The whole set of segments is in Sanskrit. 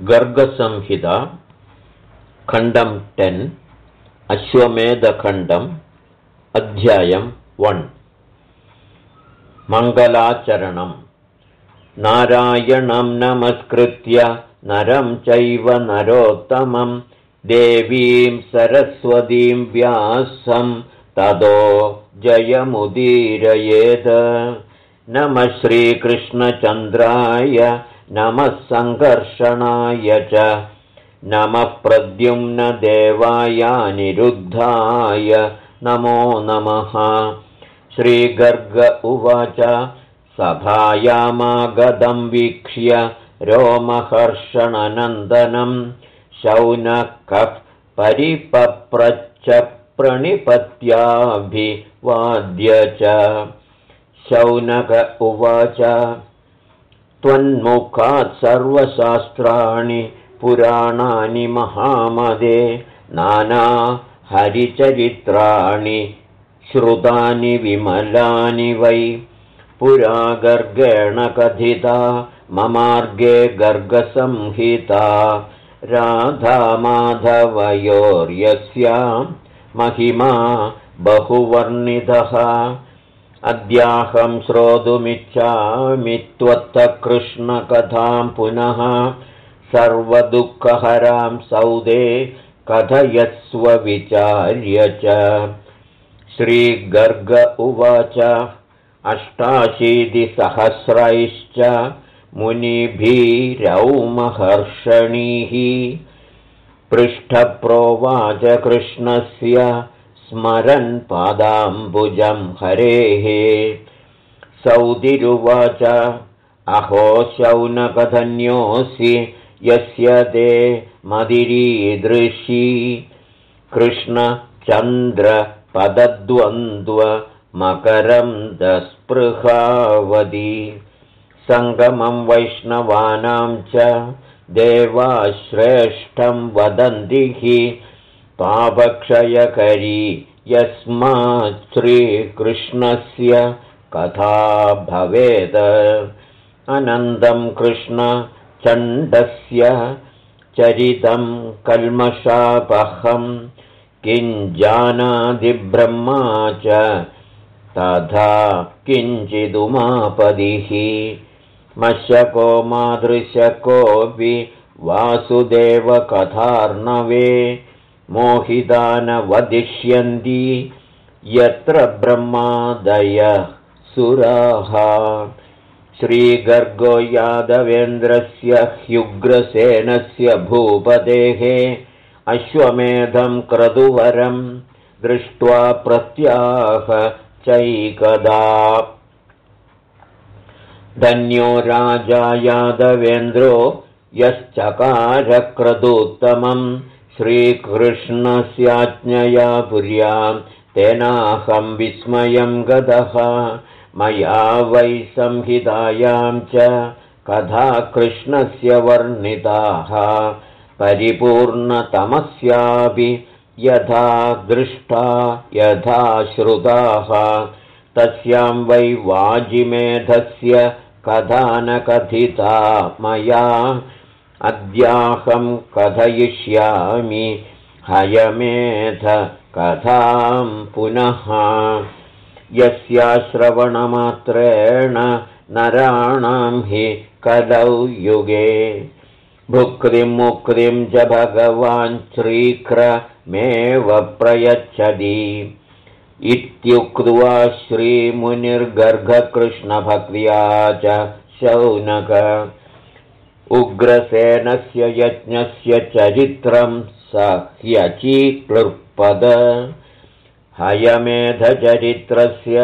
गर्गसंहिता खण्डं टेन् अश्वमेधखण्डम् अध्यायं वन् मङ्गलाचरणम् नारायणं नमस्कृत्य नरं चैव नरोत्तमं देवीं सरस्वतीं व्यासं ततो जयमुदीरयेत्. नमः श्रीकृष्णचन्द्राय नमः सङ्कर्षणाय च। नमः प्रद्युम्नदेवायानिरुद्धाय नमो नमः। श्रीगर्ग उवाच। सभायामागतं वीक्ष्य रोमहर्षणनन्दनं। शौनकः परिपप्रच्च प्रणिपत्याभिवाद्य च। शौनक उवाच त्वन्मुखात् सर्वशास्त्राणि पुराणानि महामदे नाना हरिचरित्राणि श्रुतानि विमलानि वै पुरा गर्गेण कथिता ममार्गे गर्गसंहिता राधामाधवयोर्यस्यां महिमा बहुवर्णितः अद्याहं श्रोतुमिच्छामि त्वत्तकृष्णकथां पुनः सर्वदुःखहरां सौदे कथयस्व विचार्य च। श्रीगर्ग उवाच अष्टाशीतिसहस्रैश्च मुनिभिरौमहर्षणीः। पृष्ठप्रोवाच कृष्णस्य स्मरन् पादाम्बुजं हरेः। सौदिरुवाच अहो शौनकधन्योऽसि यस्य ते मदिरीदृशी कृष्णचन्द्रपदद्वन्द्वमकरं दस्पृहावदी सङ्गमं वैष्णवानां च देवाश्रेष्ठं वदन्ति हि पापक्षयकरी यस्मात् श्रीकृष्णस्य कथा भवेत् अनन्दं कृष्णचण्डस्य चरितं कल्मषापहं किञ्जानादिब्रह्मा च तथा किञ्चिदुमापदिः। मशको मादृशकोऽपि वासुदेवकथार्णवे मोहिता न वदिष्यन्ति यत्र ब्रह्मादय सुराः। श्रीगर्गो यादवेन्द्रस्य ह्युग्रसेनस्य भूपतेः अश्वमेधं क्रतुवरं दृष्ट्वा प्रत्याह चैकदा। धन्यो राजा यादवेन्द्रो यश्चकारक्रदुत्तमम् श्रीकृष्णस्याज्ञया पुर्यां तेनाहं विस्मयं गतः मया वै संहितायां च कथा कृष्णस्य वर्णिताः। परिपूर्णतमस्यापि यथा दृष्टा यथा श्रुताः। तस्यां वै वाजिमेधस्य कथा न कथिता मया अद्याहं कथयिष्यामि हयमेध कथां पुनः। यस्याश्रवणमात्रेण नराणां हि कलौ युगे। भुक्तिं मुक्तिं च भगवान् श्रीक्रमेव प्रयच्छति। इत्युक्त्वा श्रीमुनिर्गर्गकृष्णभक्त्या च शौनक उग्रसेनस्य यज्ञस्य चरित्रं स ह्यचीक्लृपद हयमेधचरित्रस्य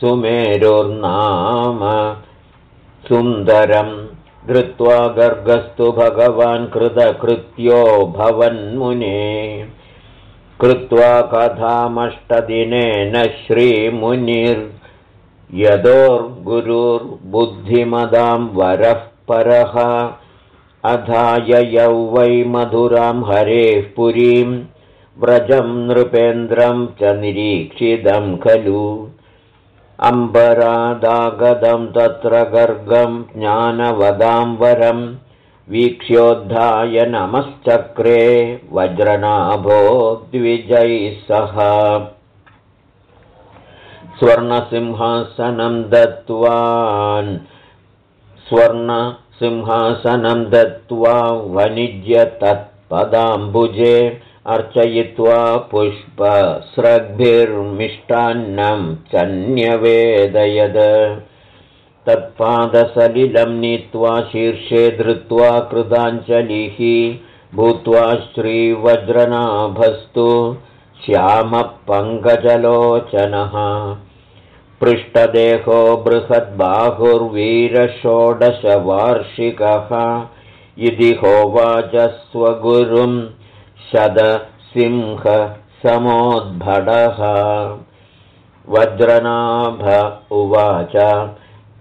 सुमेरुर्नाम। सुन्दरं धृत्वा गर्गस्तु भगवान् कृतकृत्यो भवन्मुने। कृत्वा कथामष्टदिनेन श्रीमुनिर्यदोर्गुरुर्बुद्धिमदां वरः परः अधाययौ वै मधुरां हरेः पुरीं व्रजं नृपेन्द्रं च निरीक्षितं खलु। अम्बरादागदं तत्र गर्गं ज्ञानवदां वरं वीक्ष्योद्धाय नमश्चक्रे वज्रनाभो द्विजैः सह। स्वर्णसिंहासनं दत्त्वान् स्वर्णसिंहासनं दत्त्वा वनिज्य तत्पदाम्बुजे अर्चयित्वा पुष्पस्रग्भिर्मिष्टान्नं चन्यवेदयद। तत्पादसलिलं नीत्वा शीर्षे धृत्वा कृताञ्जलिः भूत्वा श्रीवज्रनाभस्तु श्यामपङ्कजलोचनः पृष्ठदेहो बृहद्बाहुर्वीरषोडशवार्षिकः। इति होवाच स्वगुरुं शदसिंहसमोद्भटः। वज्रनाभ उवाच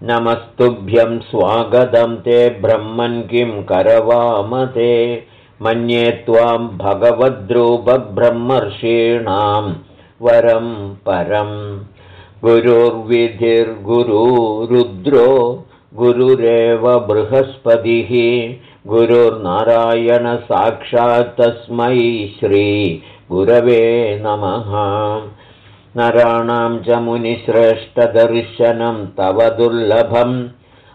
नमस्तुभ्यं स्वागतं ते ब्रह्मन् किं करवामते मन्ये त्वां भगवद्रूपब्रह्मर्षीणां वरं परम् गुरुर्विधिर्गुरुरुद्रो गुरुरेव बृहस्पतिः। तस्मै श्रीगुरवे नमः। नराणां च मुनिश्रेष्ठदर्शनं तव दुर्लभम्।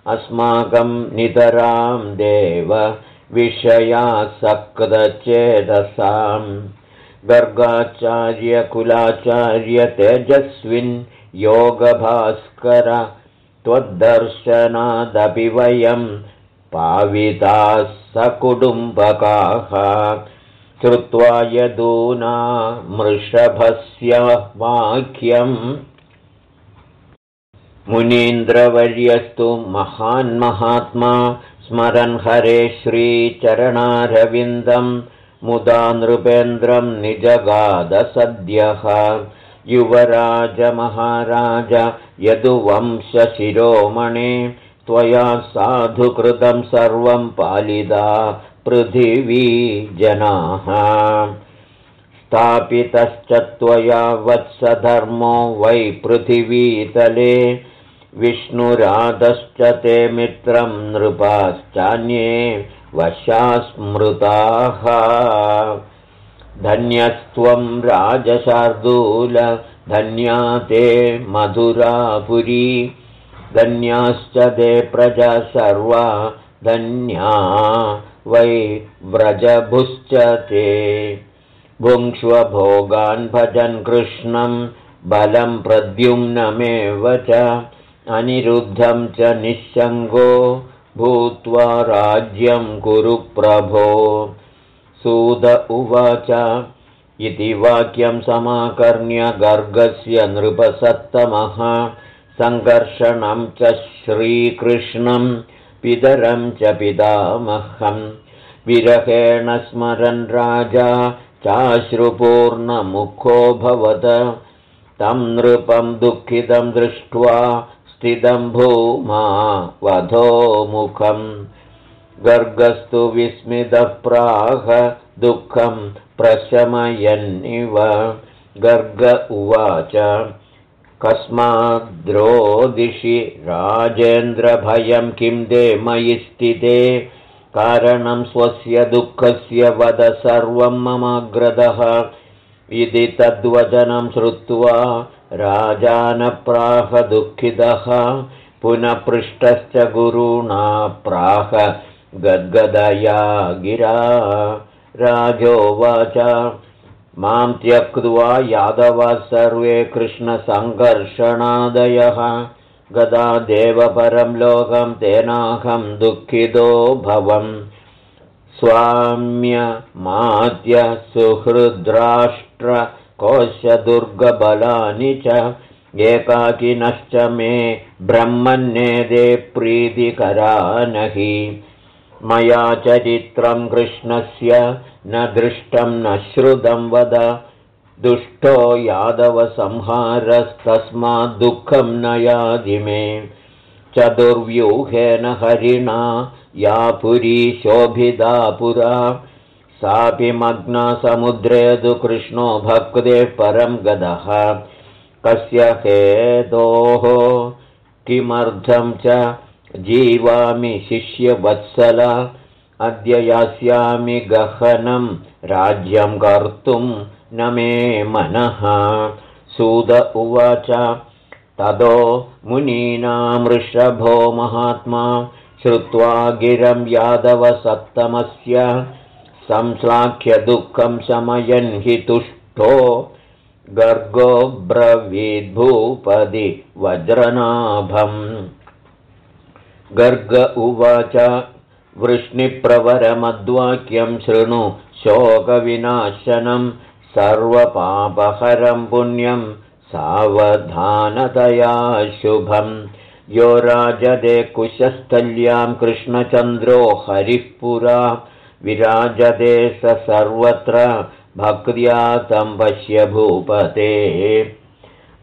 अस्माकं नितरां देव विषयासक्तचेदसां गर्गाचार्यकुलाचार्यतेजस्विन् योगभास्कर त्वद्दर्शनादपि वयं पाविताः सकुटुम्बकाः श्रुत्वा यदूना मृषभस्य वाक्यम्। मुनीन्द्रवर्यस्तु महान्महात्मा स्मरन् हरे श्रीचरणारविन्दं मुदा नृपेन्द्रं निजगादसद्यः युवराजमहाराज यदुवंशशिरोमणे त्वया साधुकृतं सर्वं पालिदा पृथिवी जनाः। स्थापितश्च त्वया वत्सधर्मो वै पृथिवीतले विष्णुराधश्च ते मित्रं नृपाश्चान्ये वशास्मृताः धन्यस्त्वं राजशार्दूल धन्या ते मधुरापुरी। धन्याश्च ते प्रजा सर्वा धन्या वै व्रजभुश्च ते। भुङ्क्ष्वभोगान् भजन् कृष्णं बलं प्रद्युम्नमेव च अनिरुद्धं च निःशङ्गो भूत्वा राज्यं कुरु प्रभो सूद उवाच। इति वाक्यं समाकर्ण्य गर्गस्य नृपसत्तमः। सङ्कर्षणं च श्रीकृष्णं पितरं च पितामहं। विरहेण स्मरन् राजा चाश्रुपूर्णमुखो भवत। तं नृपं दुःखितं दृष्ट्वा स्थितं भूमा वधोमुखम् गर्गस्तु विस्मितः प्राह दुःखं प्रशमयन्निव। गर्ग उवाच कस्माद्रोदिशि राजेन्द्रभयं किं दे मयि स्थिते? कारणं स्वस्य दुःखस्य वद सर्वं ममाग्रदः इति तद्वचनं श्रुत्वा राजानप्राह दुःखितः। पुनः पृष्टश्च गुरुणा प्राह गद्गदया गिरा। राजोवाच मां त्यक्त्वा यादवः सर्वे कृष्णसङ्कर्षणादयः गदा देवपरं लोकं तेनाहं दुःखितो भवम्। स्वाम्यमाद्य सुहृद्राष्ट्रकोशदुर्गबलानि च एकाकिनश्च मे ब्रह्मन्नेदे प्रीतिकरा न हि मया चरित्रं कृष्णस्य न दृष्टं न श्रुतं वद। दुष्टो यादवसंहारस्तस्माद्दुःखं न यादि मे। चतुर्व्यूहेन हरिणा या पुरी शोभिदा पुरा। सापि मग्ना समुद्रे तु कृष्णो भक्ते परं गदः। कस्य हेतोः? किमर्थं च जीवामि शिष्यवत्सल अद्य यास्यामि गहनं राज्यं कर्तुं न मे मनः। सूद उवाच तदो मुनीनामृषभो महात्मा श्रुत्वा गिरं यादवसप्तमस्य संश्लाघ्यदुःखं शमयन् हि तुष्टो। गर्गोऽब्रवीद्भूपदि वज्रनाभम् गर्ग उवाच। वृष्णिप्रवरमद्वाक्यं शृणु शोकविनाशनं सर्वपापहरं पुण्यं सावधानतया शुभम् यो राजदे कुशस्थल्यां कृष्णचन्द्रो हरिः पुरा विराजते स सर्वत्र भक्त्या तं पश्य भूपते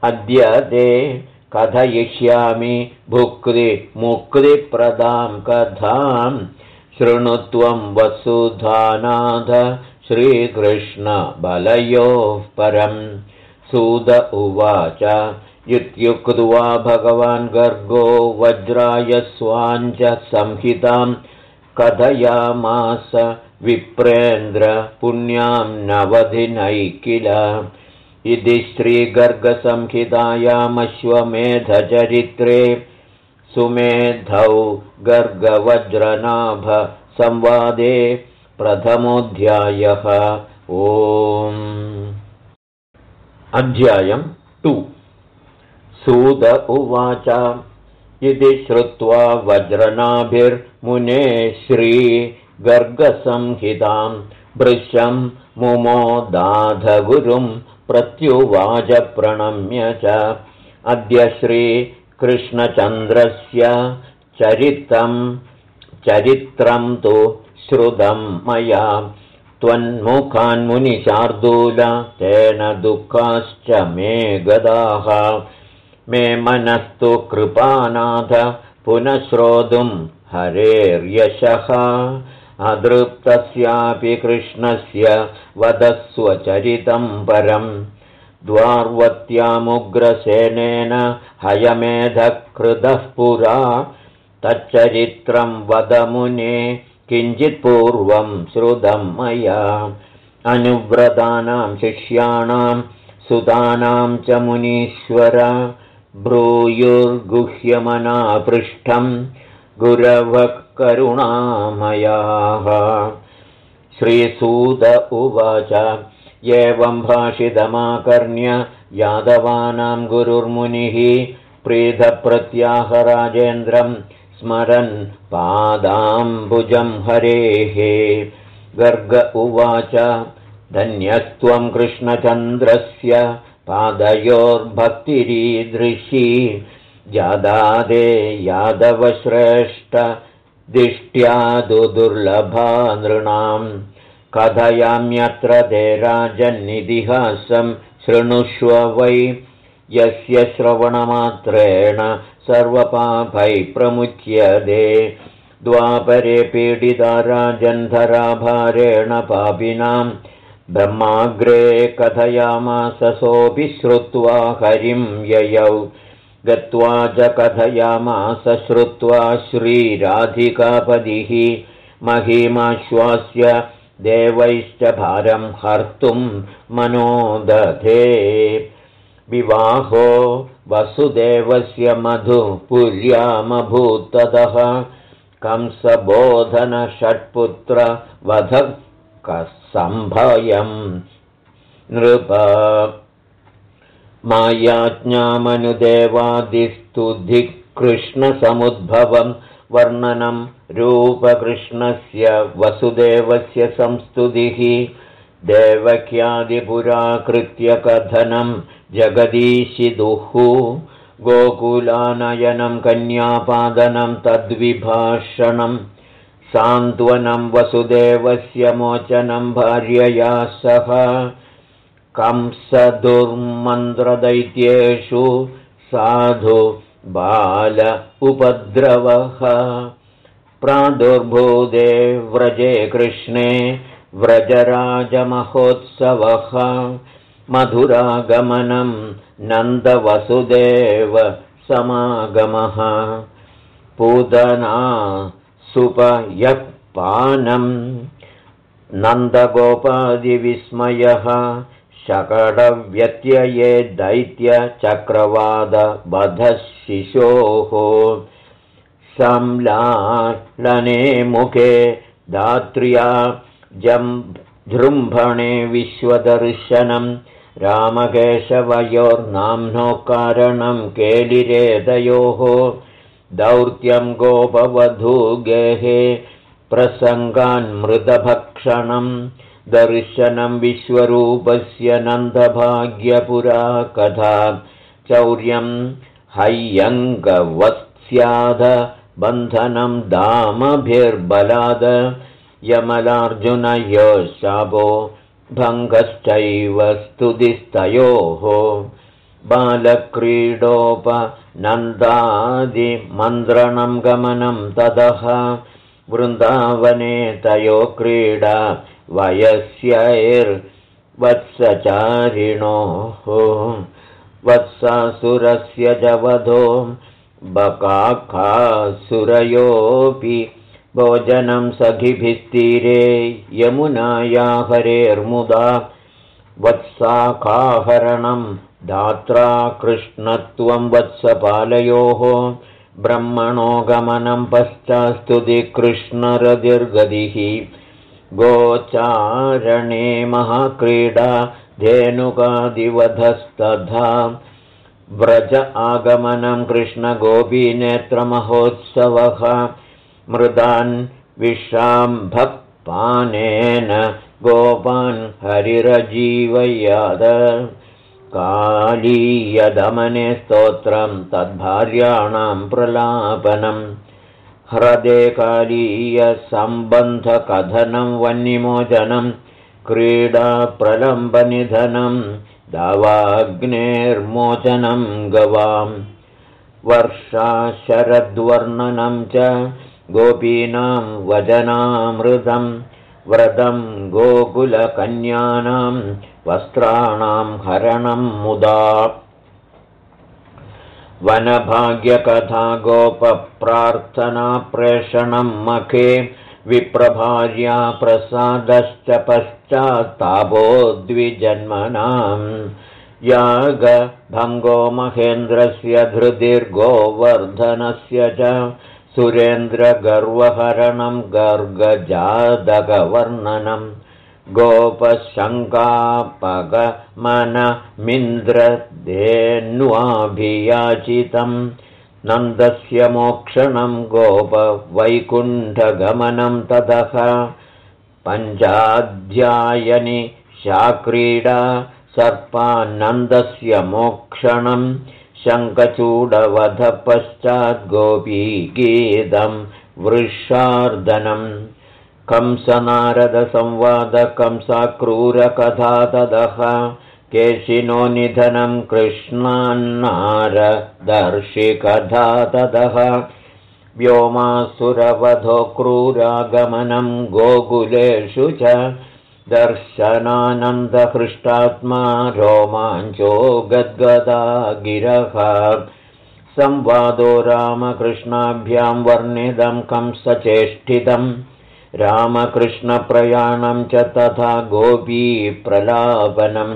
अद्य ते कथयिष्यामि भुक्तिमुक्तिप्रदां कथां। शृणुत्वं वसुधानाथ श्रीकृष्णबलयोः परम्। सुद उवाच इत्युक्त्वा भगवान् गर्गो वज्राय स्वाञ्च संहितां कथयामास। विप्रेन्द्र पुण्यां नवधिनै किल इति श्रीगर्गसंहितायामश्वमेधचरित्रे सुमेधौ गर्गवज्रनाभसंवादे प्रथमोऽध्यायः ओम्। अध्यायम् टु। सूद उवाच। इति श्रुत्वा वज्रनाभिर्मुने श्रीगर्गसंहितां भृशं मुमोदाधगुरुं प्रत्युवाच प्रणम्य च अद्य श्रीकृष्णचन्द्रस्य चरितं चरित्रं तु श्रुतं मया। त्वन्मुखान्मुनिशार्दूल तेन दुःखाश्च मे गदाः। मे मनस्तु कृपानाथ पुनः श्रोतुं हरेर्यशः अदृप्तस्यापि कृष्णस्य वदस्वचरितं परम् द्वार्वत्यामुग्रसेनेन हयमेधकृतः पुरा। तच्चरित्रं वदमुने किञ्चित्पूर्वं श्रुतं मया। अनुव्रतानां शिष्याणां सुतानां च मुनीश्वर। ब्रूयुर्गुह्यमनापृष्ठं गुरवः करुणामयाः श्रीसूत उवाच एवं भाषितमाकर्ण्य यादवानां गुरुर्मुनिः प्रीतप्रत्याहराजेन्द्रं स्मरन् पादाम्बुजं हरेः। गर्ग उवाच धन्यस्त्वं कृष्णचन्द्रस्य पादयोर्भक्तिरीदृशी जादादे यादवश्रेष्ठ दिष्ट्यादु दुर्लभा नृणां। कथयाम्यत्र ते राजन्नितिहासं शृणुष्व वै। यस्य श्रवणमात्रेण सर्वपापै प्रमुच्यते। द्वापरे पीडिता राजन्धराभारेण पापिनां। ब्रह्माग्रे कथयामास सोऽपि श्रुत्वा हरिं ययौ गत्वा च कथयामास श्रुत्वा श्रीराधिकापदिः महीमाश्वास्य देवैश्च भारं हर्तुं मनोदधे। विवाहो वसुदेवस्य मधुपुर्यामभूततः कंसबोधनषट्पुत्रवधकसम्भयम् नृप मायाज्ञामनुदेवादिस्तुधिकृष्णसमुद्भवं वर्णनं रूपकृष्णस्य वसुदेवस्य संस्तुतिः देवख्यादिपुराकृत्यकथनं जगदीशिदुः गोकुलानयनं कन्यापादनं तद्विभाषणं सान्त्वनं वसुदेवस्य मोचनं भार्यया सह कंसदुर्मन्त्रदैत्येषु साधु बाल उपद्रवः। प्रादुर्भूदे व्रजे कृष्णे व्रजराजमहोत्सवः। मधुरागमनं नन्दवसुदेव समागमः। पूतना सुपयः पानम् नन्दगोपादिविस्मयः शकटव्यत्यये दैत्यचक्रवादबधः शिशोः संलालने मुखे दात्र्या जृम्भणे विश्वदर्शनं। रामकेशवयोर्नाम्नो कारणं केलिरेदयोः। दौर्त्यं गोपवधूगेहे प्रसङ्गान्मृतभक्षणम् दर्शनं विश्वरूपस्य नन्दभाग्यपुरा कथा। चौर्यं हय्यङ्गवत्स्याद बन्धनं दामभिर्बलाद। यमलार्जुनयो शापो भङ्गश्चैव स्तुतिस्तयोः। बालक्रीडोपनन्दादिमन्त्रणं गमनं ततः वृन्दावने तयो क्रीडा वयस्यैर्वत्सचारिणोः। वत्सासुरस्य जवधो बकाखासुरयोऽपि भोजनं सखिभिस्तीरे यमुनाया हरेर्मुदा वत्साखाहरणं दात्रा कृष्णत्वं वत्सपालयोः। ब्रह्मणो गमनं पश्चास्तुतिकृष्णरतिर्गतिः गोचारणे महाक्रीडा धेनुकादिवधस्तथा। व्रज आगमनं कृष्णगोपीनेत्रमहोत्सवः मृदान् विश्राम्भपानेन गोपान् हरिरजीवयाद कालीयदमने स्तोत्रं तद्भार्याणां प्रलापनम् ह्रदे कालीयसम्बन्धकथनं वह्निमोचनं क्रीडाप्रलम्बनिधनं दावाग्नेर्मोचनं गवाम् वर्षाशरद्वर्णनं च गोपीनां वजनामृतं व्रतं गोकुलकन्यानां वस्त्राणां हरणं मुदा वनभाग्यकथा गोपप्रार्थनाप्रेषणं मखे विप्रभार्या प्रसादश्च पश्चात्तापो द्विजन्मनाम् यागभङ्गो महेन्द्रस्य धृतिर्गोवर्धनस्य च सुरेन्द्रगर्वहरणं गर्गजादकवर्णनम् गोपशङ्कापगमनमिन्द्रधेन्वाभियाचितं नन्दस्य मोक्षणं गोपवैकुण्ठगमनं ततः पञ्चाध्यायनि शाक्रीडा सर्पानन्दस्य मोक्षणं शङ्खचूडवधपश्चाद्गोपीगीतं वृषार्दनम् कंसनारदसंवादकंसाक्रूरकथा तदः केशिनो निधनं कृष्णान्नारदर्शिकथा तदः व्योमासुरवधो क्रूरागमनं गोकुलेषु च। दर्शनानन्दहृष्टात्मा रोमाञ्चो गद्गदा गिरः संवादो रामकृष्णाभ्यां वर्णितं कंसचेष्टितम् रामकृष्णप्रयाणं च तथा गोपीप्रलापनं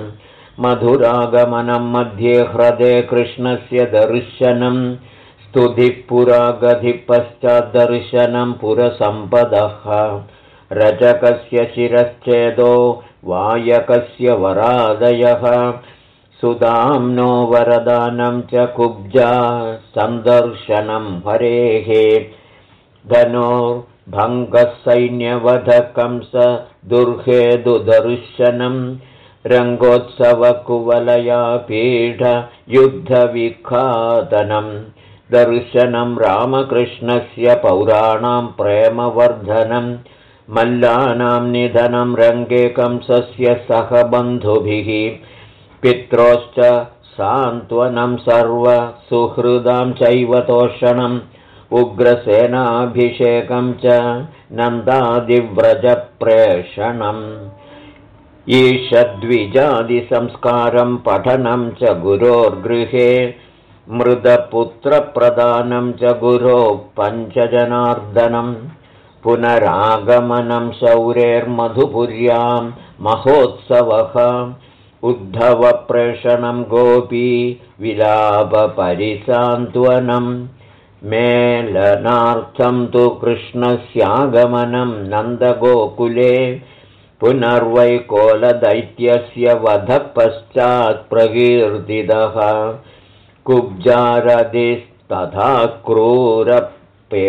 मधुरागमनं मध्ये ह्रदे कृष्णस्य दर्शनं स्तुतिः पुरसम्पदः रजकस्य शिरश्चेदो वायकस्य वरादयः सुदाम्नो वरदानं च कुब्जा सन्दर्शनं हरेः धनो भङ्गसैन्यवधकंस दुर्हेदुदर्शनं रङ्गोत्सवकुवलया पीठयुद्धविखातनं दर्शनं रामकृष्णस्य पौराणां प्रेमवर्धनं मल्लानां निधनं रङ्गे कंसस्य सह बन्धुभिः पित्रोश्च सान्त्वनं सर्वसुहृदां चैव तोषणम् उग्रसेनाभिषेकं च नन्दादिव्रजप्रेषणम्। ईषद्विजादिसंस्कारं पठनं च गुरोर्गृहे मृदपुत्रप्रदानं च गुरो पञ्चजनार्दनं पुनरागमनं शौरेर्मधुपुर्यां महोत्सवः। उद्धवप्रेषणं गोपी विलापपरिसान्त्वनं मेलनार्थं तु कृष्णस्यागमनं नन्दगोकुले पुनर्वैकोलदैत्यस्य वधपश्चात्प्रकीर्तितः कुब्जारदिस्तथा क्रूरपे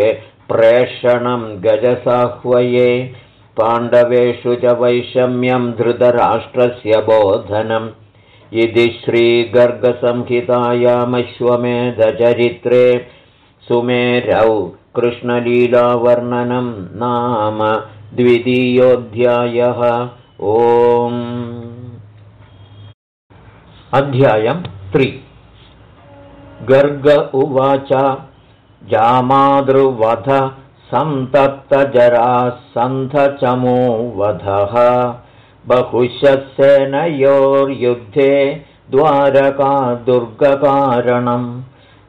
प्रेषणं गजसाह्वये पाण्डवेषु च वैषम्यं धृतराष्ट्रस्य बोधनम्। इति श्रीगर्गसंहितायामश्वमेधचरित्रे सुमेरौ कृष्णलीलावर्णनं नाम द्वितीयोऽध्यायः। ओम्। अध्यायम् त्रि। गर्ग उवाच जामातृवध सन्तप्तजरासन्धचमो वधः बहुशसेनयोर्युद्धे द्वारका दुर्गकारणम्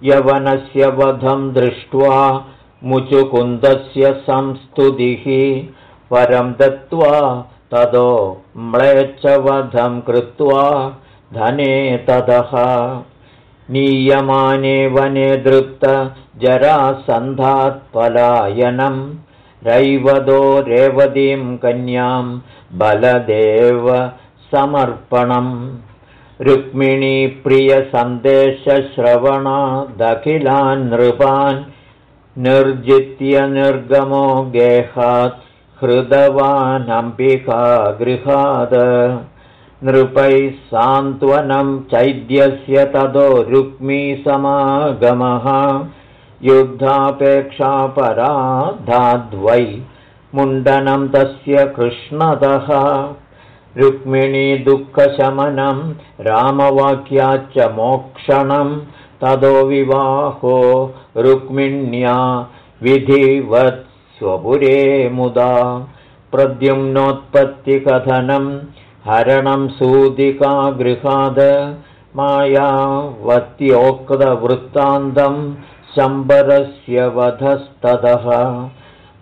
यवनस्य वधं दृष्ट्वा मुचुकुन्दस्य संस्तुतिः परं दत्त्वा तदो म्लेच्छवधं कृत्वा धने ततः नीयमाने वने पलायनं रैवदो रेवतीं कन्यां बलदेव समर्पणम् रुक्मिणीप्रियसन्देशश्रवणादखिलान् नृपान् निर्जित्य निर्गमो गेहात् हृदवानम्बिका गृहाद नृपैः सान्त्वनं चैद्यस्य ततो रुक्मीसमागमः युद्धापेक्षापराधाद्वै मुण्डनं तस्य कृष्णतः रुक्मिणीदुःखशमनं रामवाक्याच्च मोक्षणं। ततो विवाहो रुक्मिण्या विधिवत् स्वपुरे मुदा। प्रद्युम्नोत्पत्तिकथनं हरणं सूदिका गृहाद मायावत्योक्तवृत्तान्तं शम्बरस्य वधस्ततः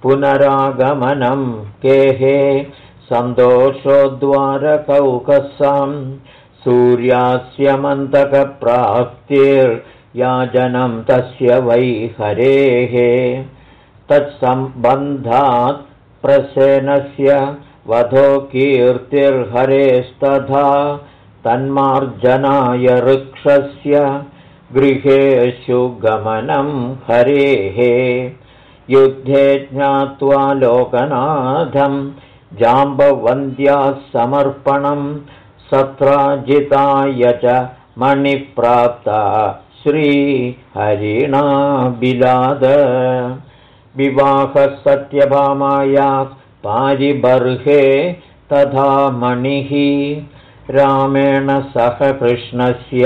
पुनरागमनं केहे सन्तोषोद्वारकौकसां सूर्यास्य मन्तकप्राप्तिर्याजनं तस्य वै हरेः। तत्सम्बन्धात् प्रसेनस्य वधो कीर्तिर्हरेस्तथा तन्मार्जनाय वृक्षस्य गृहेषु गमनं हरेः। युद्धे ज्ञात्वा लोकनाथं जाम्बवन्द्याः समर्पणं सत्राजिताय च मणिप्राप्ता बिलाद विवाहः सत्यभामाया पारिबर्हे तथा मणिः। रामेण सह कृष्णस्य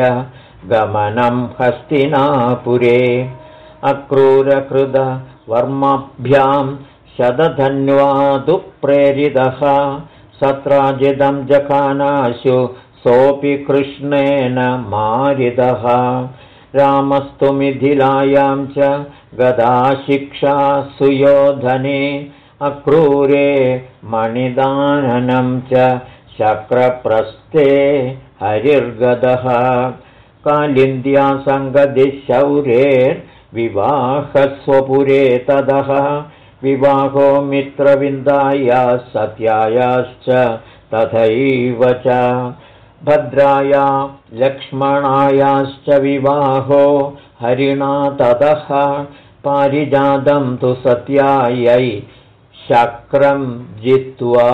गमनं हस्तिनापुरे। अक्रूरकृतवर्माभ्यां शतधन्वादुप्रेरितः सत्राजितं जखानाशु सोऽपि कृष्णेन मारितः। रामस्तु मिथिलायां च गदाशिक्षा सुयोधने। अक्रूरे मणिदाननं च शक्रप्रस्थे हरिर्गदः। कालिन्द्यासङ्गदिशौरेर्विवाहस्वपुरे तदः विवाहो मित्रविन्दाया सत्यायाश्च तथैव च। भद्राया लक्ष्मणायाश्च विवाहो हरिणा ततः पारिजातं तु सत्यायै शक्रं जित्वा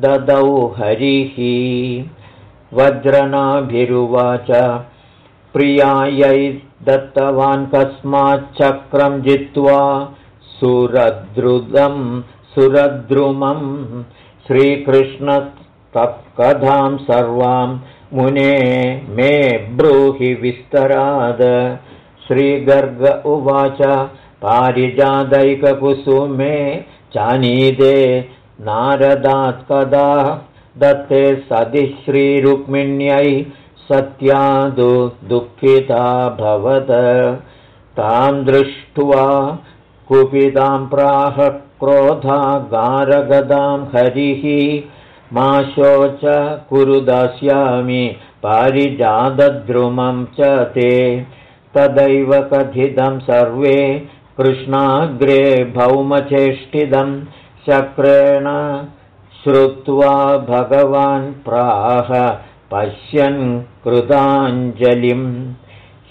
ददौ हरिः। वज्रनाभिरुवाच प्रियायै दत्तवान् कस्माच्चक्रं जित्वा सुरद्रुदं सुरद्रुमं श्रीकृष्णतत्कथां सर्वां मुने मे ब्रूहि विस्तराद। श्रीगर्ग उवाच पारिजादैककुसुमे चानीदे नारदात् कदा दत्ते सदि श्रीरुक्मिण्यै सत्यादु दुःखिता भवत। तां दृष्ट्वा कुपितां प्राह क्रोधागारगदां हरिः। मा शोच कुरु दास्यामि पारिजातद्रुमं च ते। तदैव कथितं सर्वे कृष्णाग्रे भौमचेष्टिदं शक्रेण श्रुत्वा भगवान् प्राह पश्यन् कृताञ्जलिम्।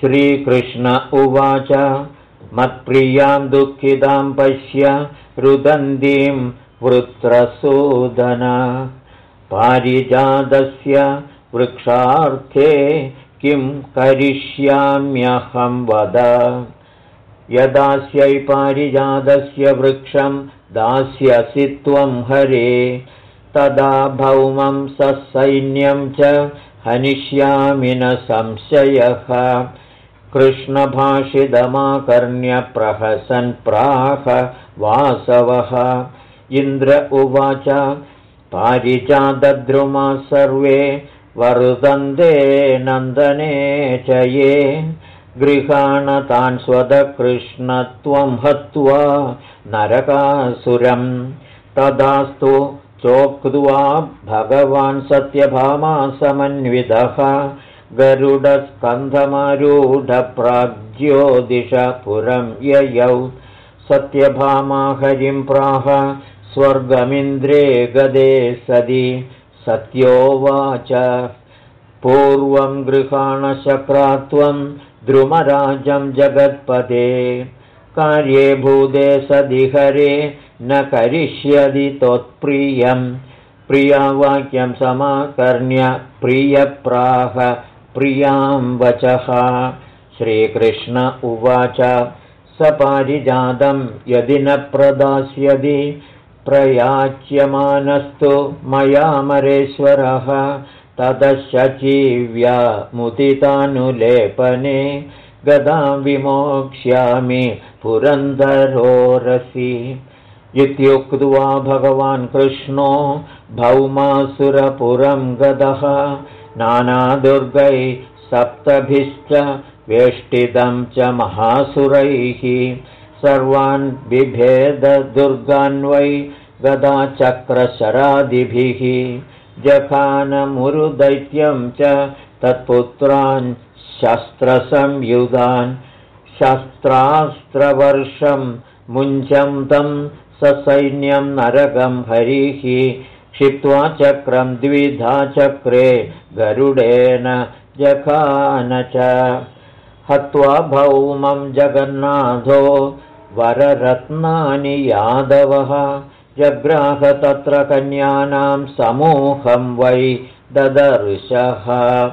श्रीकृष्ण उवाच मत्प्रियां दुःखितां पश्य रुदन्तीं वृत्रसूदन। पारिजातस्य वृक्षार्थे किं करिष्याम्यहं वद। यदास्यै पारिजातस्य वृक्षं दास्यसि त्वं हरे। तदा भौमं ससैन्यं च हनिष्यामि न संशयः कृष्णभाषितमाकर्ण्यप्रहसन् प्राह वासवः। इन्द्र उवाच पारिजातद्रुमा सर्वे वरुदन्दे नन्दने च ये। गृहाणतान् स्वदकृष्णत्वं हत्वा नरकासुरं तदास्तु चोक्त्वा भगवान् सत्यभामासमन्वितः गरुडस्कन्धमारूढप्राज्योदिषपुरं ययौ सत्यभामाहरिं प्राह स्वर्गमिन्द्रे गदे सदि सत्योवाच पूर्वं गृहाणशक्रात्वं द्रुमराजं जगत्पदे। कार्ये भूते सदिहरे न करिष्यति त्वत्प्रियं। प्रियावाक्यं समाकर्ण्य प्रियप्राह प्रियां वचः। श्रीकृष्ण उवाच सपारिजातं यदि न प्रदास्यति प्रयाच्यमानस्तु मयामरेश्वरः ततश्चीव्यामुदितानुलेपने गदां विमोक्ष्यामि पुरन्दरोरसि। इत्युक्त्वा भगवान् कृष्णो भौमासुरपुरं गदः नानादुर्गै सप्तभिश्च वेष्टितं च महासुरैः। सर्वान् बिभेददुर्गान्वै गदाचक्रशरादिभिः। जखानमुरुदैत्यं च तत्पुत्रान् शस्त्रसंयुधान्। शस्त्रास्त्रवर्षं मुञ्चं तं ससैन्यं नरकं हरिः क्षिप्त्वा चक्रं द्विधा चक्रे गरुडेन जखान च। हत्वा भौमं जगन्नाथो वररत्नानि यादवः। जग्राह तत्र कन्यानां समूहं वै ददर्शः।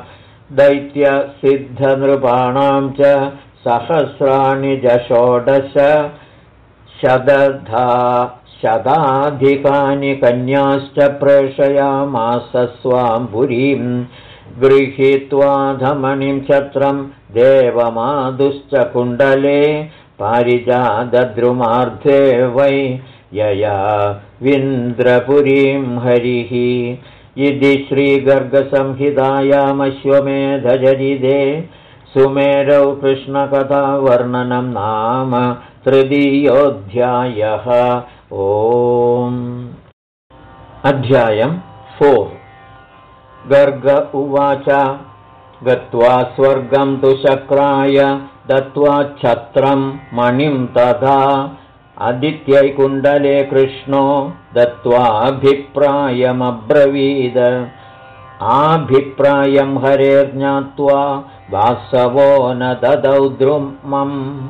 दैत्यसिद्धनृपाणां च सहस्राणि जषोडश शदधा शताधिकानि कन्याश्च प्रेषयामास स्वां पुरीं गृहीत्वा धमणिं छत्रं देवमादुश्च कुण्डले पारिजादद्रुमार्थे वै यया विन्द्रपुरीं हरिः। इति श्रीगर्गसंहितायामश्वमेधजरिदे सुमेरौ कृष्णकथावर्णनं नाम तृतीयोऽध्यायः ओम् अध्यायम् फोर्। गर्ग उवाच गत्वा स्वर्गं तु शक्राय दत्त्वा छत्रं मणिं तथा। अदित्यैकुण्डले कृष्णो दत्त्वाभिप्रायमब्रवीद आभिप्रायं हरेर्ज्ञात्वा वासवो न ददौ द्रुमम्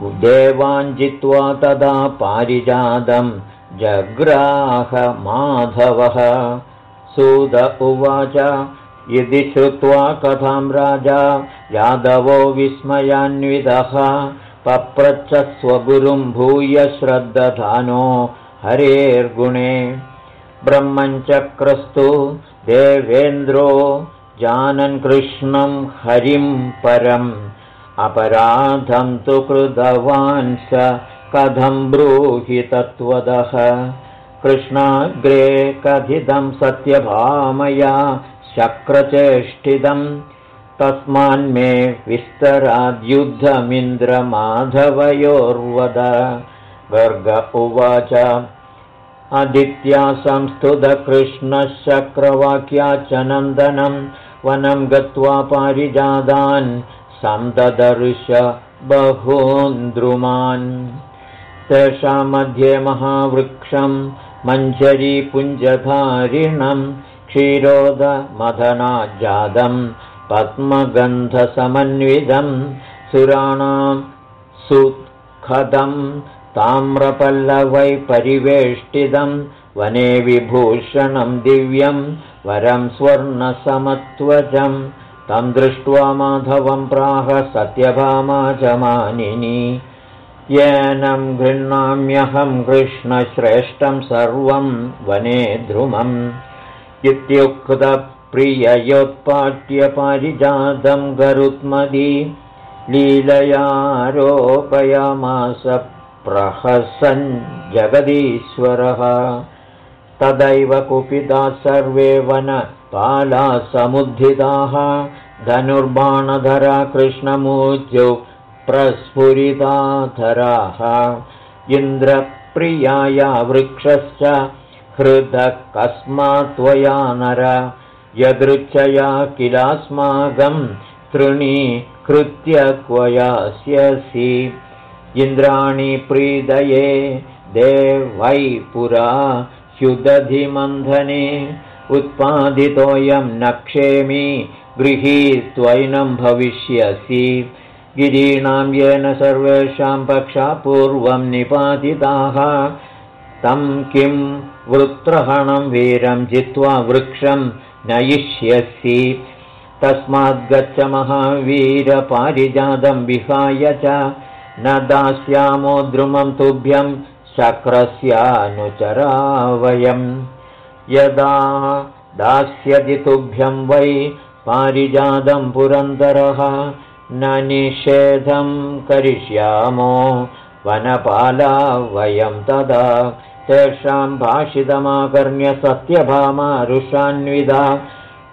देवाञ्जित्वा तदा पारिजातं जग्राहमाधवः। सुद उवाच यदि श्रुत्वा कथां राजा यादवो विस्मयान्वितः। पप्रच्छ स्वगुरुं भूय श्रद्दधानो हरेर्गुणे। ब्रह्मञ्चक्रस्तु देवेन्द्रो जानन् कृष्णं हरिं परम् अपराधं तु कृतवान् स कथं ब्रूहि तत्त्वदः। कृष्णाग्रे कथितं सत्यभामया शक्रचेष्टितं। तस्मान्मे विस्तराद्युद्धमिन्द्रमाधवयोर्वद। गर्ग उवाच। अदित्या संस्तुतकृष्णशक्रवाक्या च नन्दनं वनं गत्वा पारिजादान् सन्ददर्श बहून्द्रुमान्। तेषां मध्ये महावृक्षं मञ्जरीपुञ्जधारिणं क्षीरोदमदनाज्जातं पद्मगन्धसमन्वितं सुराणां सुखदं ताम्रपल्लवै परिवेष्टितं वने विभूषणं दिव्यं वरं स्वर्णसमत्वजं तं दृष्ट्वा माधवं प्राह सत्यभामा च मानिनी। येनं गृह्णाम्यहं कृष्णश्रेष्ठं सर्वं वने ध्रुमम्। इत्युक्तप्रिययोत्पाट्यपारिजातं गरुत्मदी लीलयारोपयामास प्रहसन् जगदीश्वरः। तदैव कुपिता सर्वे वनपाला समुद्धिताः धनुर्बाणधरा कृष्णमूर्त्यौ प्रस्फुरिताधराः। इन्द्रप्रियाया वृक्षश्च हृदः कस्मात् त्वया नर यदृच्छया किलास्माकं तृणीकृत्य क्वयास्यसि इन्द्राणि प्रीदये देवै पुरा ह्युदधिमन्धने उत्पादितोऽयं न क्षेमी गृहीत्वैनं भविष्यसि। गिरीणां येन सर्वेषां पक्षापूर्वं निपातिताः। तं किं वृत्रहणं वीरं जित्वा वृक्षं नयिष्यसि। तस्माद्गच्छ महावीरपारिजातं विहाय च। न दास्यामो द्रुमं तुभ्यं शक्रस्यानुचरा वयम् यदा दास्यति तुभ्यं वै पारिजातं पुरन्दरः न निषेधं करिष्यामो। वनपाला वयं तदा। तेषां भाषितमाकर्ण्य सत्यभामारुषान्विदा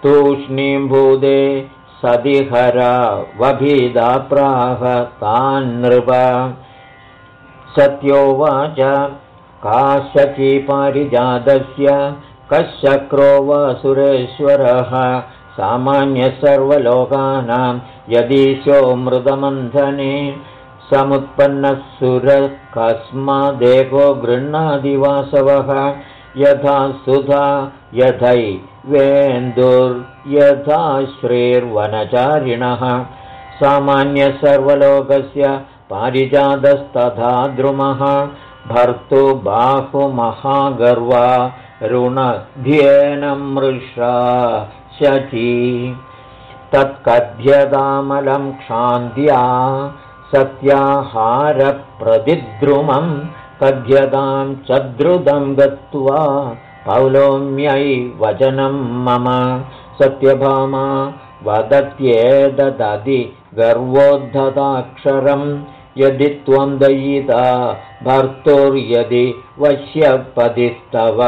तूष्णीम्भूदे सदिहरा वभिदा प्राह तान्नृप सत्योवाच काशचीपारिजातस्य कश्चक्रो वा सुरेश्वरः सामान्यः सर्वलोकानां यदीशो मृदमन्थने समुत्पन्नः सुरः कस्मादेको गृह्णादिवासवः। यथा सुधा यथै वेन्दुर्यथा श्रीर्वनचारिणः। सामान्यः सर्वलोकस्य पारिजातस्तथा द्रुमः। भर्तु बाहुमहागर्वा ऋणध्येन मृषा शची तत्कथ्यदामलं क्षान्त्या सत्याहारप्रतिद्रुमं कथ्यतां चद्रुदं गत्वा पौलोम्यै वचनं मम। सत्यभामा वदत्येददि गर्वोद्धताक्षरं। यदि त्वं दयिता भर्तुर्यदि वश्यपदिस्तव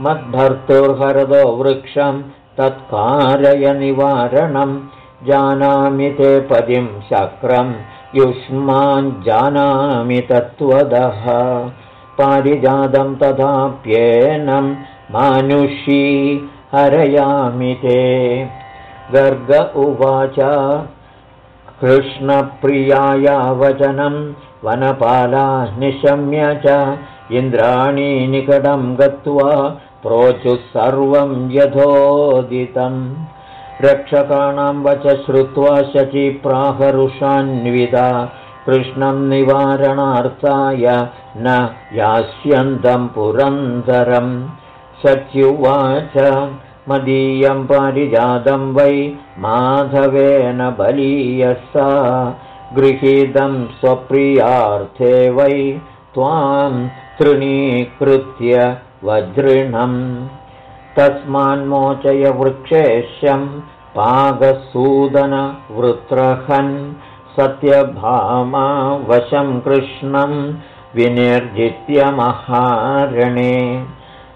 मद्भर्तुर्हरदो वृक्षं तत्कारयनिवारणं जानामि ते पदिं शक्रं युष्माञ्जानामि तत्त्वदः। पारिजातं तथाप्येनं मानुषी हरयामि ते। गर्ग उवाच कृष्णप्रियाया वचनं वनपाला निशम्य च इन्द्राणी निकटं गत्वा प्रोचुः सर्वं यथोदितम् रक्षकाणां वच श्रुत्वा शचीप्राहरुषान्विता कृष्णं निवारणार्थाय न यास्यन्तं पुरन्दरं सच्युवाच मदीयं पारिजातं वै माधवेन बलीयसा गृहीतं स्वप्रियार्थे वै त्वां तृणीकृत्य वज्रिणम् तस्मान्मोचय वृक्षेश्यं पागसूदनवृत्रहन्। सत्यभामा वशं कृष्णं विनिर्जित्य महारणे।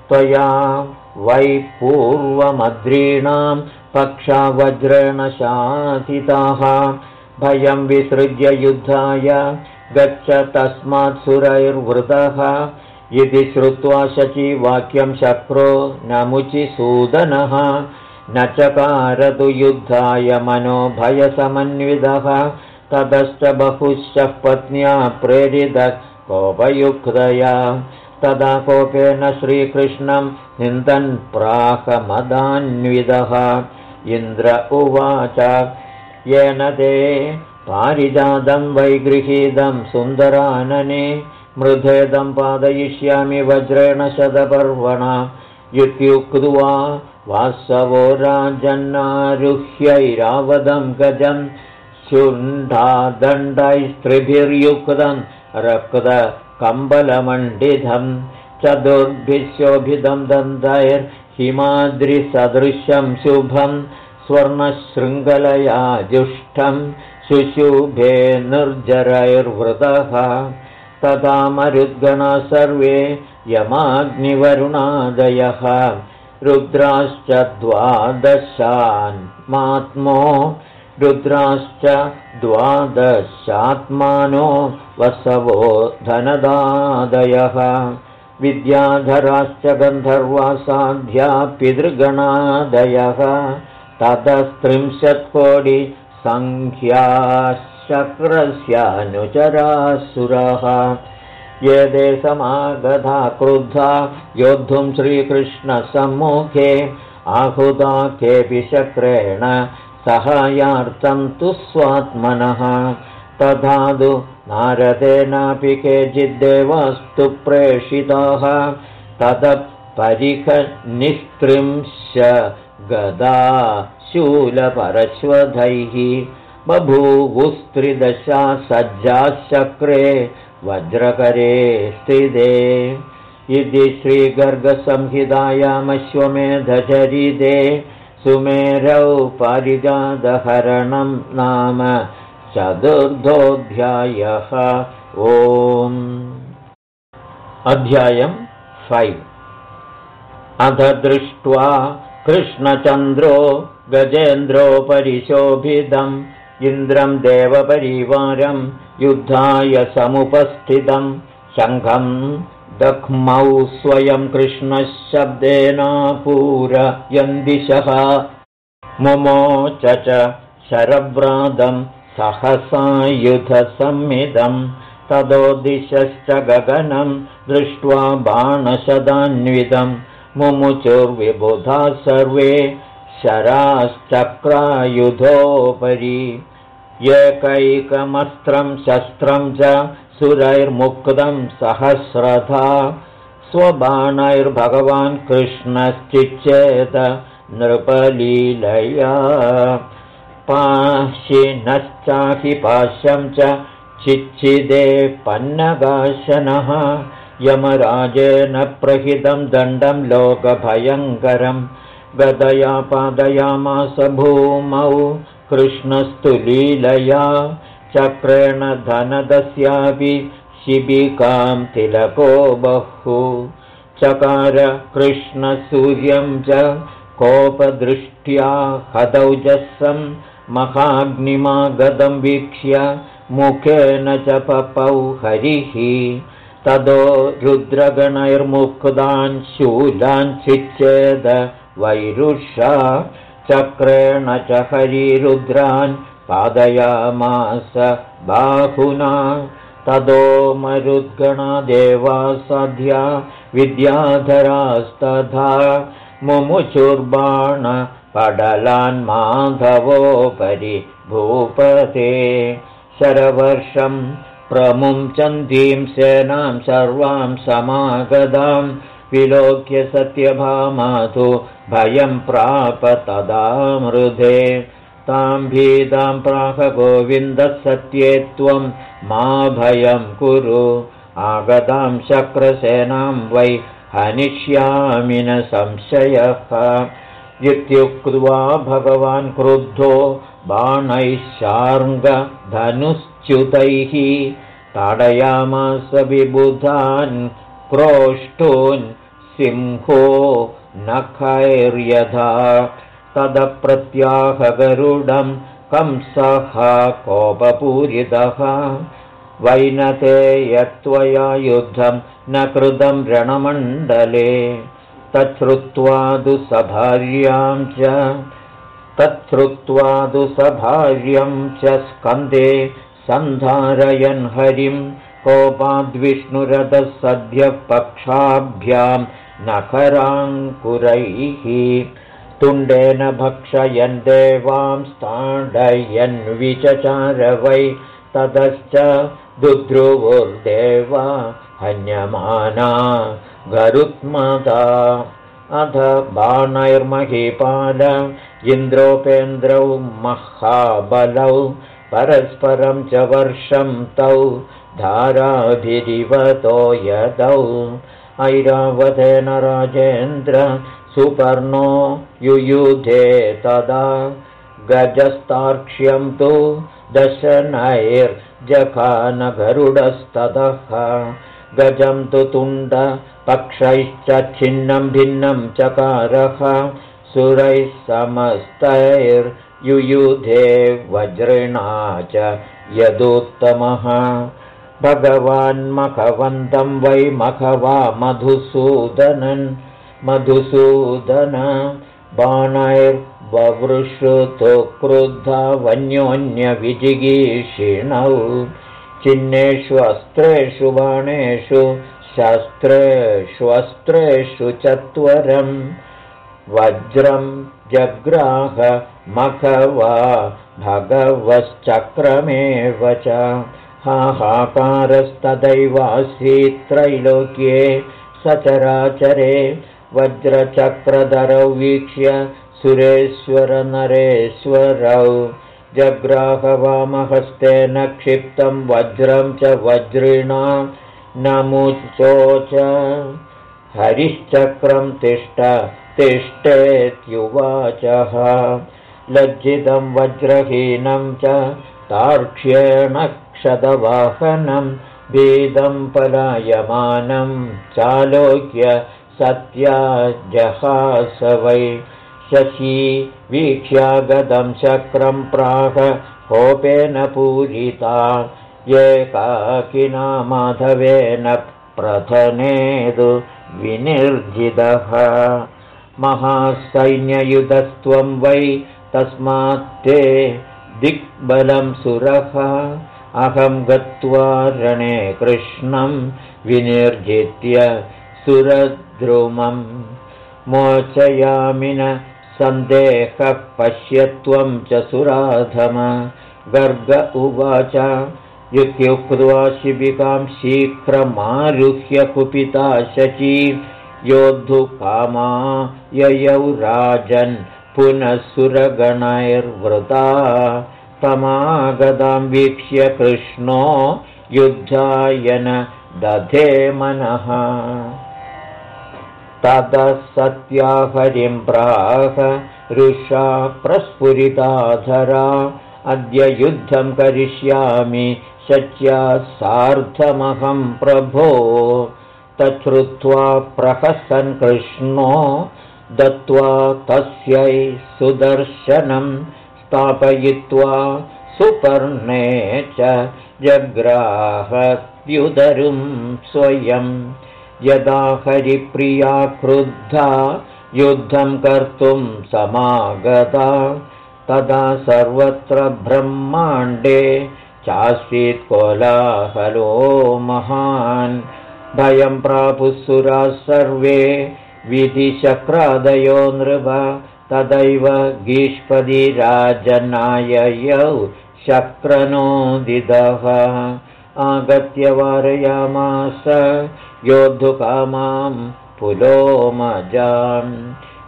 त्वया वै पूर्वमद्रीणां पक्षावज्रेण शासिताः भयं विसृज्य युद्धाय गच्छ तस्मात् सुरैर्वृतः इति श्रुत्वा शचीवाक्यं शक्रो नमुचिसूदनः न चकारतु युद्धाय मनोभयसमन्वितः ततश्च बहुशः पत्न्या कोपयुक्तया। तदा कोपेन श्रीकृष्णं निन्दन् प्राहमदान्विदः इन्द्र उवाच येन ते पारिजातं वैगृहीतं सुन्दरानने मृधेदं पादयिष्यामि वज्रेण शतपर्वणा। इत्युक्त्वा वासवो राजन्नारुह्यैरावदं गजं शुण्डादण्डैस्त्रिभिर्युक्तं रक्तकम्बलमण्डितं चतुर्भिशोभितं दन्तैर्हिमाद्रिसदृशं शुभं स्वर्णशृङ्खलया जुष्टं शुशुभे निर्जरैर्वृतः तथा मरुद्गणा सर्वे यमाग्निवरुणादयः। रुद्राश्च द्वादशान्मात्मो रुद्राश्च द्वादशात्मानो वसवो धनदादयः। विद्याधराश्च गन्धर्वासाध्या पितृगणादयः ततस्त्रिंशत्कोटिसङ्ख्याशक्रस्यानुचरासुरः ये दे समागधा क्रुद्धा योद्धुं श्रीकृष्णसम्मुखे आहुता केऽपि शक्रेण सहायार्थं तु स्वात्मनः। तथादु नारदेनापि केचिद्देवास्तु प्रेषिताः। ततपरिखनिस्त्रिंश गदा शूलपरश्वधैः बभूवुस्त्रिदशा सज्जाशक्रे वज्रकरे स्थिते इति श्रीगर्गसंहितायामश्वमेधचरिते सुमेरौ पारिजातहरणं नाम चतुर्धोऽध्यायः ओम्। अध्यायम् फैव्। अध दृष्ट्वा कृष्णचन्द्रो गजेन्द्रोपरिशोभितम् इन्द्रं देवपरिवारं युद्धाय समुपस्थितं। शङ्खं दह्मौ स्वयं कृष्णः शब्देनापूरयन्दिशः मुमोच च शरव्रादं सहसायुधसंमिदं ततो दिशश्च गगनं दृष्ट्वा बाणशदान्वितं। मुमुचुर्विबुधा सर्वे शराश्चक्रायुधोपरि एकैकमस्त्रं शस्त्रं च सुरैर्मुक्तं सहस्रथा स्वबाणैर्भगवान् कृष्णश्चिच्चेत नृपलीलया। पाशिनश्चाहि पाश्यं च चिच्चिदे पन्नगाशनः। यमराजेन प्रहितं दण्डं लोकभयङ्करम् गदया कृष्णस्तु लीलया चक्रेण धनदस्यापि शिबिकां तिलको बहु। चकार कृष्णसूर्यं च कोपदृष्ट्या हदौजसं महाग्निमागतं वीक्ष्य मुखेन च पपौ हरिः। तदो रुद्रगणैर्मुक्तान् शूलान् चिच्चेद वैरुषा चक्रेण च हरिरुद्रान् पादयामास बाहुना। तदो मरुद्गणा सध्या विद्याधरास्तथा पडलान् माधवोपरि भूपते। शरवर्षं प्रमुञ्चन्तीं सेनां सर्वां समागदाम् विलोक्य सत्यभामातु भयं प्राप तदा मृधे। तां भीतां प्राहगोविन्दसत्ये त्वं मा भयं कुरु। आगतां शक्रसेनां वै हनिष्यामि न संशयः। इत्युक्त्वा भगवान् क्रुद्धो बाणैः शार्ङ्गधनुश्च्युतैः। ताडयामास विबुधान् क्रोष्टोन् सिंहो नखैर्यथा तदप्रत्याहगरुडं कंसः कोपपूरितः। वैनते यत्त्वया युद्धं न कृतं रणमण्डले तच्छ्रुत्वा दुःसभार्यां च तच्छ्रुत्वा दुःसभार्यं च स्कन्दे सन्धारयन् हरिं कोपाद्विष्णुरथः सद्यः पक्षाभ्यां नखराङ्कुरैः तुण्डेन भक्षयन् देवां स्थाडयन् विचचार वै ततश्च दुध्रुवुर्देवा हन्यमाना गरुत्मता अथ बाणैर्महीपाल इन्द्रोपेन्द्रौ महाबलौ परस्परं च वर्षं तौ धाराभिरिवतो यदौ। ऐरावतेन राजेन्द्र सुपर्णो युयुधे तदा। गजस्तार्क्ष्यं तु दशनैर्जखानगरुडस्ततः। गजं तु तुण्डपक्षैश्च छिन्नं भिन्नं चकारः। सुरैः समस्तैर्युयुधे वज्रिणा च यदुत्तमः भगवान्मखवन्तं वै मखवा मधुसूदनन्। मधुसूदन बाणैर्ववृषुतो क्रुद्धा वन्योन्यविजिगीषिणौ। चिह्नेषु अस्त्रेषु बाणेषु शस्त्रेष्वस्त्रेषु चत्वरं। वज्रं जग्राह मखवा भगवश्चक्रमेव च हाहाकारस्तदैवासीत्रैलोक्ये सचराचरे वज्रचक्रधरौ वीक्ष्य सुरेश्वरनरेश्वरौ। जग्राहवामहस्तेन क्षिप्तं वज्रं च वज्रिणा नमुचोच। हरिश्चक्रं तिष्ठ तिष्ठेत्युवाचः। लज्जितं वज्रहीनं च तार्क्ष्येण क्षदवाहनं भीदं पलायमानं चालोक्य सत्या जहास वै शशी वीक्ष्यागतं चक्रं प्राह होपेन पूरिता एकाकिना माधवेन प्रथनेदु विनिर्जितः। महासैन्ययुधस्त्वं वै तस्मात् ते दिग्बलं सुरः अहं गत्वा रणे कृष्णं विनिर्जित्य सुरद्रुमं न सन्देहः पश्यत्वं च सुराधम। गर्ग उवाच। इत्युक्त्वा शिबिकां शीघ्रमारुह्य कुपिता शची। योद्धुकामा ययौ राजन् पुनः सुरगणैर्वृता तमागदां वीक्ष्य कृष्णो युद्धायन दधे मनः। ततः सत्या हरिं प्राह ऋषा प्रस्फुरिताधरा अद्य युद्धं करिष्यामि शच्या सार्धमहं प्रभो। तच्छ्रुत्वा प्रहसन् कृष्णो दत्त्वा तस्यै सुदर्शनं स्थापयित्वा सुपर्णे च जग्राहत्युदरुं स्वयम् यदा हरिप्रिया क्रुद्धा युद्धं कर्तुं समागता तदा सर्वत्र ब्रह्माण्डे चासीत् कोलाहलो महान्। भयं प्रापुःसुराः सर्वे विधिचक्रादयो नृभ तदैव गीष्पदिराजनाययौ शक्रनोदिदः आगत्य वारयामास योद्धुकामां पुलोमजान्।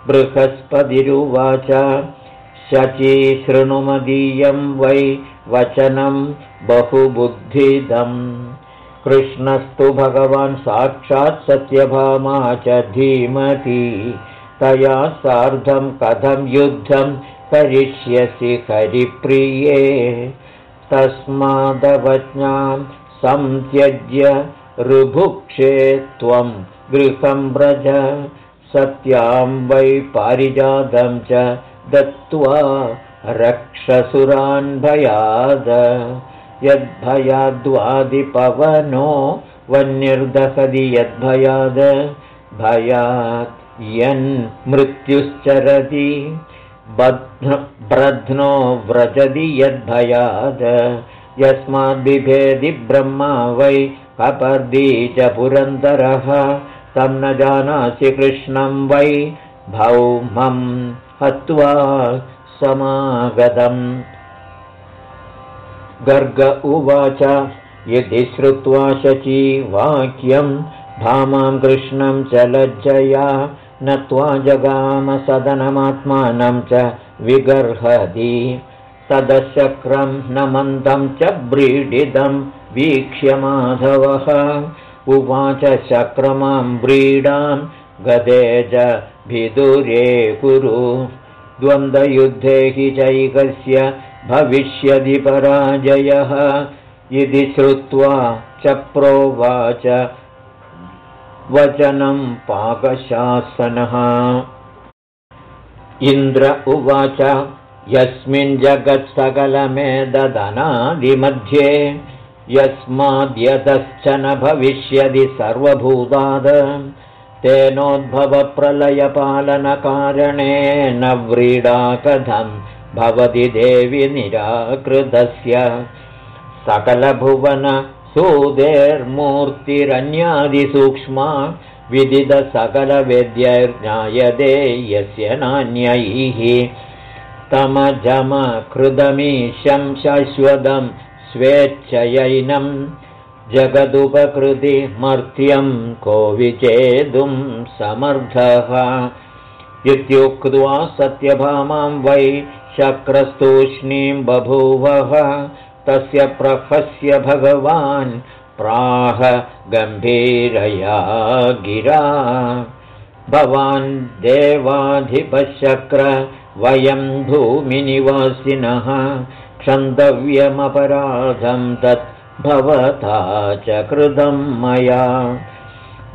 बृहस्पतिरुवाच शची शृणुमदीयं वै वचनं बहुबुद्धिदम्। कृष्णस्तु भगवान् साक्षात् सत्यभामा च धीमति तया सार्धं कथं युद्धं करिष्यसि हरिप्रिये। तस्मादवज्ञां संत्यज्य ऋभुक्षे त्वं गृहं व्रज। सत्यां वै पारिजातं च दत्त्वा रक्षसुरान् भयाद। यद्भयाद्वादिपवनो वन्यर्दहदि यद्भयाद्। भयात् यन्मृत्युश्चरति। ब्रध्नो व्रजति यद्भयाद्। यस्माद्बिभेदि ब्रह्मा वै कपर्दी च पुरन्दरः तं न जानासि कृष्णं वै भौमं हत्वा समागतम्। गर्ग उवाच यदि श्रुत्वा शची वाक्यं भामां कृष्णं च लज्जया नत्वा जगामसदनमात्मानं च विगर्हति। तदशक्रं न मन्दं च व्रीडितं वीक्ष्य माधवः। उवाच शक्रमां व्रीडां गते च भिदुरे कुरु। द्वन्द्वयुद्धे हि चैकस्य भविष्यदि पराजयः। इति श्रुत्वा चप्रोवाच वचनं पाकशासनः इन्द्र उवाच यस्मिन् जगत्सकलमेदनादिमध्ये यस्माद्यतश्च न भविष्यति सर्वभूताद् तेनोद्भवप्रलयपालनकारणेन व्रीडा कथम् भवति देवि निराकृतस्य। सकलभुवन सुदेर्मूर्तिरन्यादिसूक्ष्मा विदितसकलवेद्यैर्ज्ञायते यस्य नान्यैः। तमजमकृदमीशं शाश्वतं स्वेच्छयैनं जगदुपकृतिमर्त्यं को विचेदुं समर्थः। इत्युक्त्वा सत्यभामां वै शक्रस्तूष्णीं बभूवः तस्य प्रहस्य भगवान् प्राह गम्भीरया गिरा। भवान् देवाधिपशक्र वयं भूमिनिवासिनः क्षन्तव्यमपराधं तत् भवता च कृतं मया।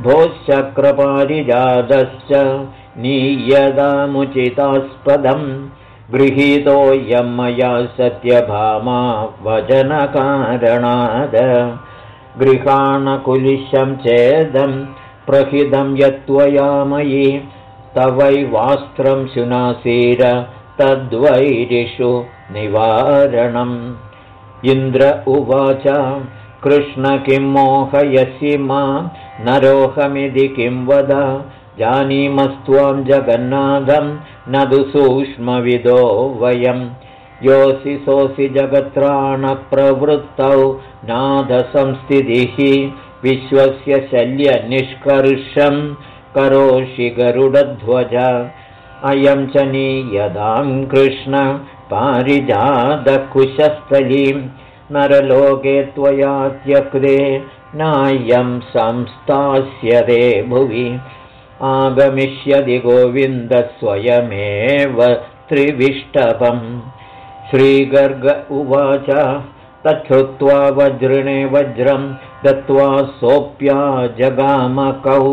भोश्चक्रपारिजातश्च नीयदामुचितास्पदम् गृहीतोऽयं मया सत्यभामा वचनकारणाद गृहाणकुलिशं चेदं प्रहितं यत्त्वया मयि तवैवास्त्रं शुनासीर तद्वैरिषु निवारणम् इन्द्र उवाच कृष्ण किं मोहयसि मां नरोहमिति किं वद जानीमस्त्वां जगन्नाथं न तु सूक्ष्मविदो वयं। योऽसि सोऽसि जगत्राणप्रवृत्तौ नादसंस्थितिः विश्वस्य शल्यनिष्कर्षं करोषि गरुडध्वज। अयं च नीयदां कृष्ण पारिजातकुशस्थलीं। नरलोके त्वया त्यक्ते नायं संस्थास्यते भुवि आगमिष्यति गोविन्दस्वयमेव त्रिविष्टपम् श्रीगर्ग उवाच तच्छ्रुत्वा वज्रिणे वज्रं दत्त्वा सोऽप्या जगामकौ।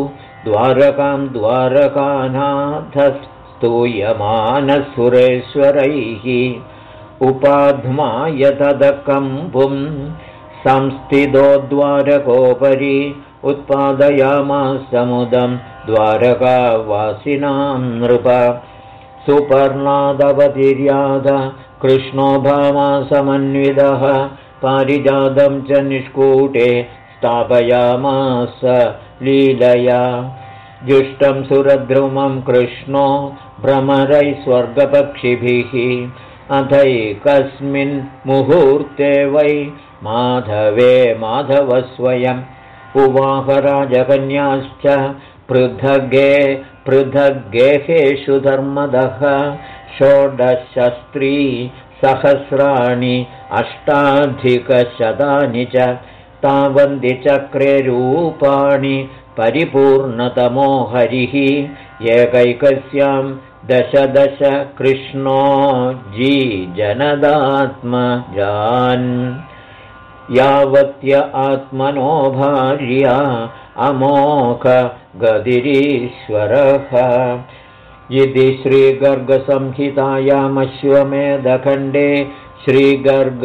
द्वारकां द्वारकानाथस्तूयमानसुरेश्वरैः उपाध्माय तदकम्बुं संस्थितो द्वारकोपरि उत्पादयामासमुदं द्वारकावासिनां नृप। सुपर्णादवतिर्याद कृष्णो भामासमन्वितः पारिजातं च निष्कूटे स्थापयामास लीलया। जुष्टं सुरद्रुमं कृष्णो भ्रमरै स्वर्गपक्षिभिः। अथैकस्मिन् मुहूर्ते वै माधवे माधवस्वयम्। उवाहराजकन्याश्च पृथगे पृथग्गेहेषु धर्मदः षोडशस्त्री सहस्राणि अष्टाधिकशतानि च तावन्ति चक्रे रूपाणि परिपूर्णतमो हरिः एकैकस्यां दश दश कृष्णो जी जनदात्मजान्। यावत्य आत्मनो भार्या अमोघगदिरीश्वरः इति श्रीगर्गसंहितायामश्वमेधखण्डे श्रीगर्ग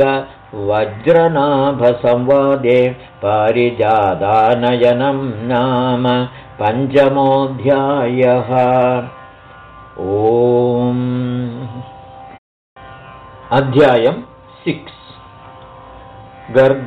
वज्रनाभसंवादे पारिजादानयनं नाम पञ्चमोऽध्यायः। ॐ। अध्यायम् सिक्स्। गर्ग